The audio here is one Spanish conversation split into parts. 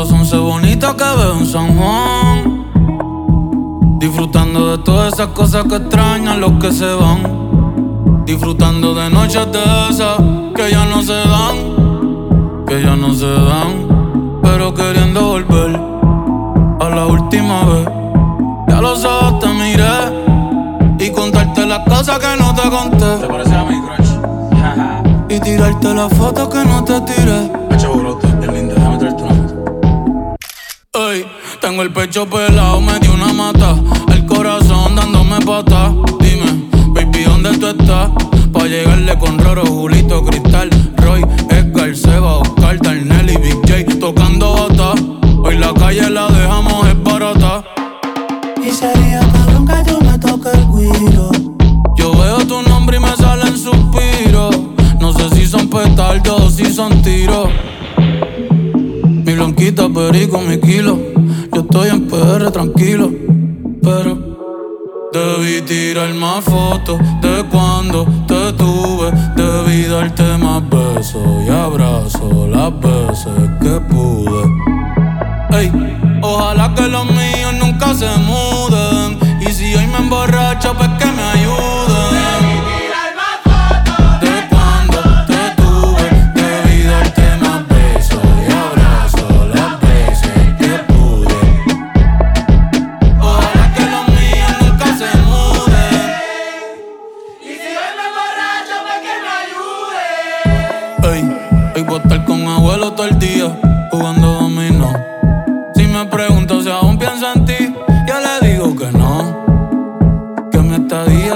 los once bonitas que veo en San Juan. Disfrutando de todas esas cosas que extrañan los que se van. Disfrutando de noches de esas que ya no se dan. Que ya no se dan. Pero queriendo volver a la última vez. Ya los ojos te miré y contarte las cosas que no te conté. Te parece a mi crush. y tirarte las fotos que no te tiré. El pecho pelado, me dio una mata. El corazón dándome pata. Dime, baby, ¿dónde tú estás? Pa' llegarle con Roro, Julito, Cristal, Roy, Edgar, Seba, Oscar, Darnell y Big J tocando bata. Hoy la calle la dejamos es barata. Y sería cabrón que yo me toque el guiro. Yo veo tu nombre y me salen suspiros. No sé si son petardos o si son tiros. Mi blanquita, perico, mi kilo. Yo estoy en PR tranquilo, pero debí tirar más fotos de cuando te tuve. Debí darte más besos y abrazos las veces que pude. Ey, ojalá que los míos nunca se muden.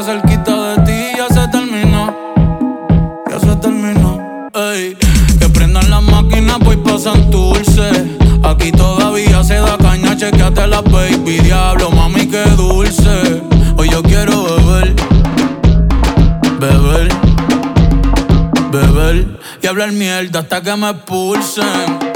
Cerquita de ti ya se terminó. Ya se terminó. Ey, que prendan las máquinas, voy pa' Santurce. Aquí todavía se da caña, chequeate la baby. Diablo, mami, qué dulce. Hoy yo quiero beber, beber, beber y hablar mierda hasta que me expulsen.